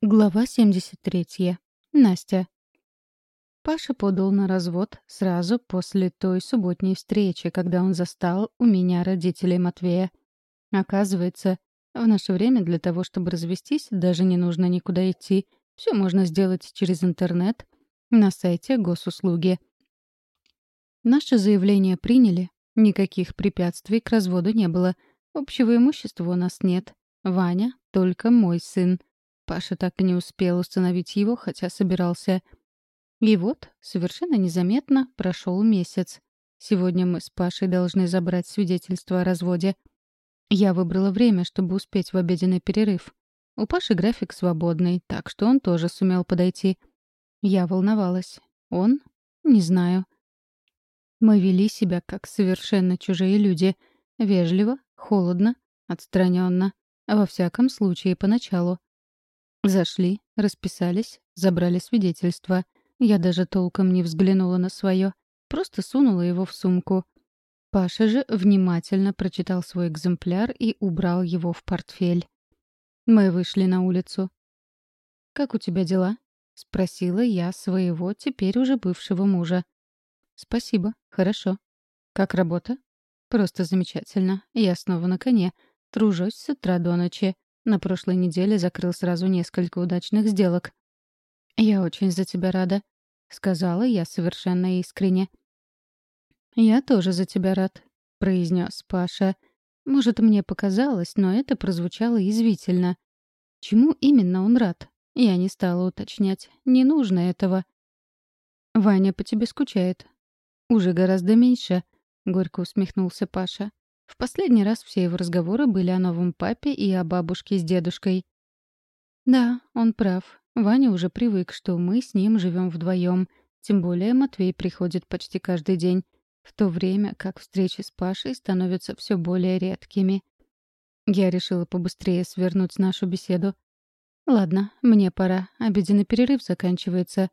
Глава 73. Настя. Паша подал на развод сразу после той субботней встречи, когда он застал у меня родителей Матвея. Оказывается, в наше время для того, чтобы развестись, даже не нужно никуда идти. Все можно сделать через интернет на сайте госуслуги. Наше заявление приняли, никаких препятствий к разводу не было. Общего имущества у нас нет. Ваня — только мой сын — Паша так и не успел установить его, хотя собирался. И вот, совершенно незаметно, прошел месяц. Сегодня мы с Пашей должны забрать свидетельство о разводе. Я выбрала время, чтобы успеть в обеденный перерыв. У Паши график свободный, так что он тоже сумел подойти. Я волновалась. Он? Не знаю. Мы вели себя как совершенно чужие люди. Вежливо, холодно, отстраненно. Во всяком случае, поначалу. Зашли, расписались, забрали свидетельство. Я даже толком не взглянула на свое, просто сунула его в сумку. Паша же внимательно прочитал свой экземпляр и убрал его в портфель. Мы вышли на улицу. «Как у тебя дела?» — спросила я своего, теперь уже бывшего мужа. «Спасибо, хорошо. Как работа?» «Просто замечательно. Я снова на коне. Тружусь с утра до ночи. На прошлой неделе закрыл сразу несколько удачных сделок. «Я очень за тебя рада», — сказала я совершенно искренне. «Я тоже за тебя рад», — произнес Паша. Может, мне показалось, но это прозвучало язвительно. Чему именно он рад? Я не стала уточнять. Не нужно этого. «Ваня по тебе скучает». «Уже гораздо меньше», — горько усмехнулся Паша. В последний раз все его разговоры были о новом папе и о бабушке с дедушкой. Да, он прав. Ваня уже привык, что мы с ним живем вдвоем. Тем более Матвей приходит почти каждый день, в то время как встречи с Пашей становятся все более редкими. Я решила побыстрее свернуть нашу беседу. «Ладно, мне пора. Обеденный перерыв заканчивается».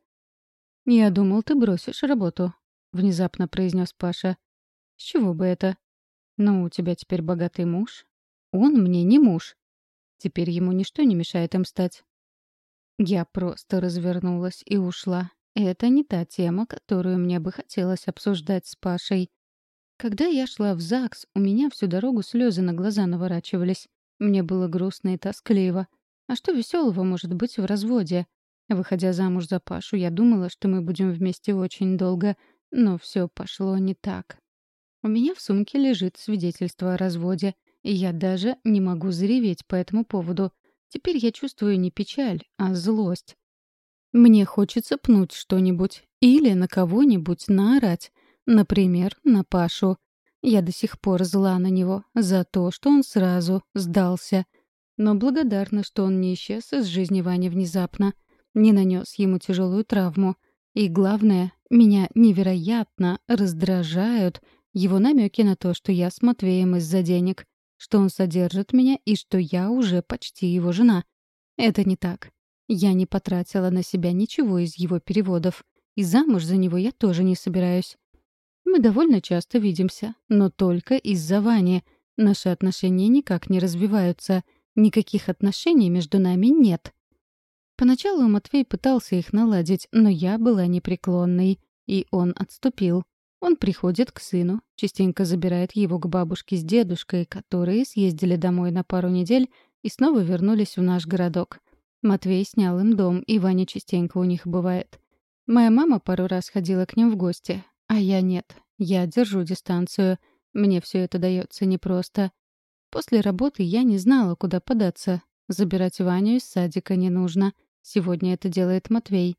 «Я думал, ты бросишь работу», — внезапно произнес Паша. «С чего бы это?» «Ну, у тебя теперь богатый муж?» «Он мне не муж. Теперь ему ничто не мешает им стать». Я просто развернулась и ушла. Это не та тема, которую мне бы хотелось обсуждать с Пашей. Когда я шла в ЗАГС, у меня всю дорогу слезы на глаза наворачивались. Мне было грустно и тоскливо. А что веселого может быть в разводе? Выходя замуж за Пашу, я думала, что мы будем вместе очень долго, но все пошло не так. У меня в сумке лежит свидетельство о разводе, и я даже не могу зареветь по этому поводу. Теперь я чувствую не печаль, а злость. Мне хочется пнуть что-нибудь или на кого-нибудь наорать. Например, на Пашу. Я до сих пор зла на него за то, что он сразу сдался. Но благодарна, что он не исчез из жизни Вани внезапно, не нанес ему тяжелую травму. И главное, меня невероятно раздражают его намеки на то, что я с Матвеем из-за денег, что он содержит меня и что я уже почти его жена. Это не так. Я не потратила на себя ничего из его переводов, и замуж за него я тоже не собираюсь. Мы довольно часто видимся, но только из-за Вани. Наши отношения никак не развиваются. Никаких отношений между нами нет. Поначалу Матвей пытался их наладить, но я была непреклонной, и он отступил. Он приходит к сыну, частенько забирает его к бабушке с дедушкой, которые съездили домой на пару недель и снова вернулись в наш городок. Матвей снял им дом, и Ваня частенько у них бывает. Моя мама пару раз ходила к ним в гости, а я нет. Я держу дистанцию. Мне все это дается непросто. После работы я не знала, куда податься. Забирать Ваню из садика не нужно. Сегодня это делает Матвей.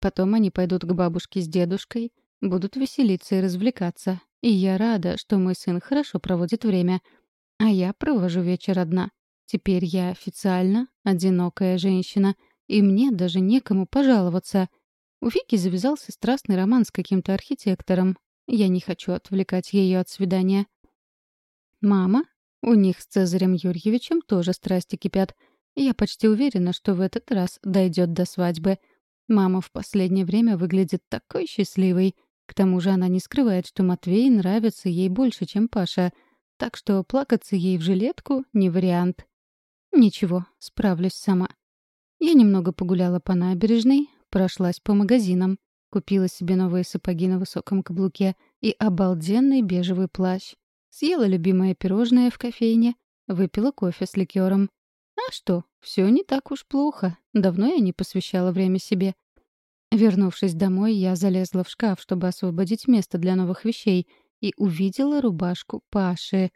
Потом они пойдут к бабушке с дедушкой — будут веселиться и развлекаться. И я рада, что мой сын хорошо проводит время. А я провожу вечер одна. Теперь я официально одинокая женщина, и мне даже некому пожаловаться. У Вики завязался страстный роман с каким-то архитектором. Я не хочу отвлекать ее от свидания. Мама? У них с Цезарем Юрьевичем тоже страсти кипят. Я почти уверена, что в этот раз дойдет до свадьбы. Мама в последнее время выглядит такой счастливой. К тому же она не скрывает, что Матвей нравится ей больше, чем Паша, так что плакаться ей в жилетку — не вариант. Ничего, справлюсь сама. Я немного погуляла по набережной, прошлась по магазинам, купила себе новые сапоги на высоком каблуке и обалденный бежевый плащ. Съела любимое пирожное в кофейне, выпила кофе с ликером. А что, все не так уж плохо. Давно я не посвящала время себе. Вернувшись домой, я залезла в шкаф, чтобы освободить место для новых вещей, и увидела рубашку Паши.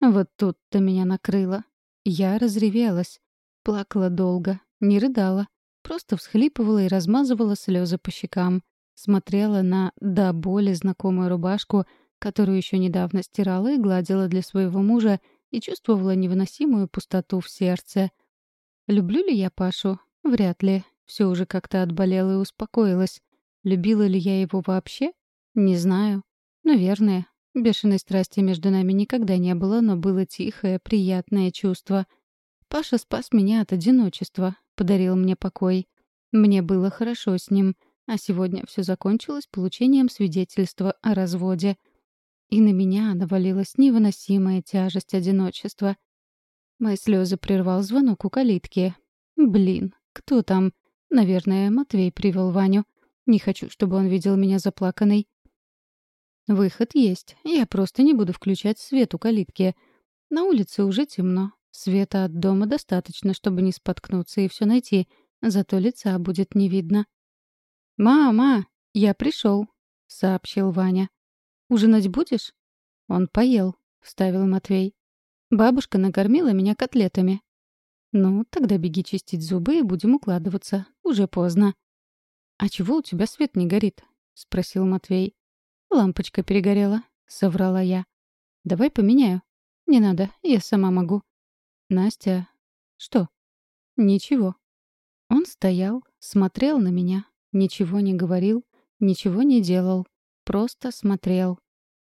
Вот тут-то меня накрыло. Я разревелась. Плакала долго, не рыдала. Просто всхлипывала и размазывала слезы по щекам. Смотрела на до боли знакомую рубашку, которую еще недавно стирала и гладила для своего мужа, и чувствовала невыносимую пустоту в сердце. Люблю ли я Пашу? Вряд ли. Все уже как-то отболело и успокоилось. Любила ли я его вообще? Не знаю. Наверное. Бешеной страсти между нами никогда не было, но было тихое, приятное чувство. Паша спас меня от одиночества, подарил мне покой. Мне было хорошо с ним, а сегодня все закончилось получением свидетельства о разводе. И на меня навалилась невыносимая тяжесть одиночества. Мои слезы прервал звонок у калитки. Блин, кто там? Наверное, Матвей привел Ваню. Не хочу, чтобы он видел меня заплаканной. Выход есть. Я просто не буду включать свет у калитки. На улице уже темно. Света от дома достаточно, чтобы не споткнуться и все найти. Зато лица будет не видно. «Мама, я пришел», — сообщил Ваня. «Ужинать будешь?» «Он поел», — вставил Матвей. «Бабушка накормила меня котлетами». «Ну, тогда беги чистить зубы и будем укладываться. Уже поздно». «А чего у тебя свет не горит?» — спросил Матвей. «Лампочка перегорела», — соврала я. «Давай поменяю». «Не надо, я сама могу». «Настя...» «Что?» «Ничего». Он стоял, смотрел на меня, ничего не говорил, ничего не делал, просто смотрел.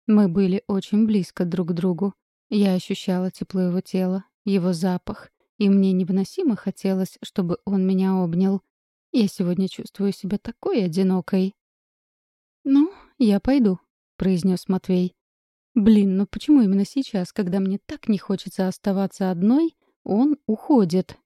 Мы были очень близко друг к другу. Я ощущала тепло его тела, его запах, и мне невыносимо хотелось, чтобы он меня обнял. Я сегодня чувствую себя такой одинокой. «Ну, я пойду», — произнес Матвей. «Блин, ну почему именно сейчас, когда мне так не хочется оставаться одной, он уходит?»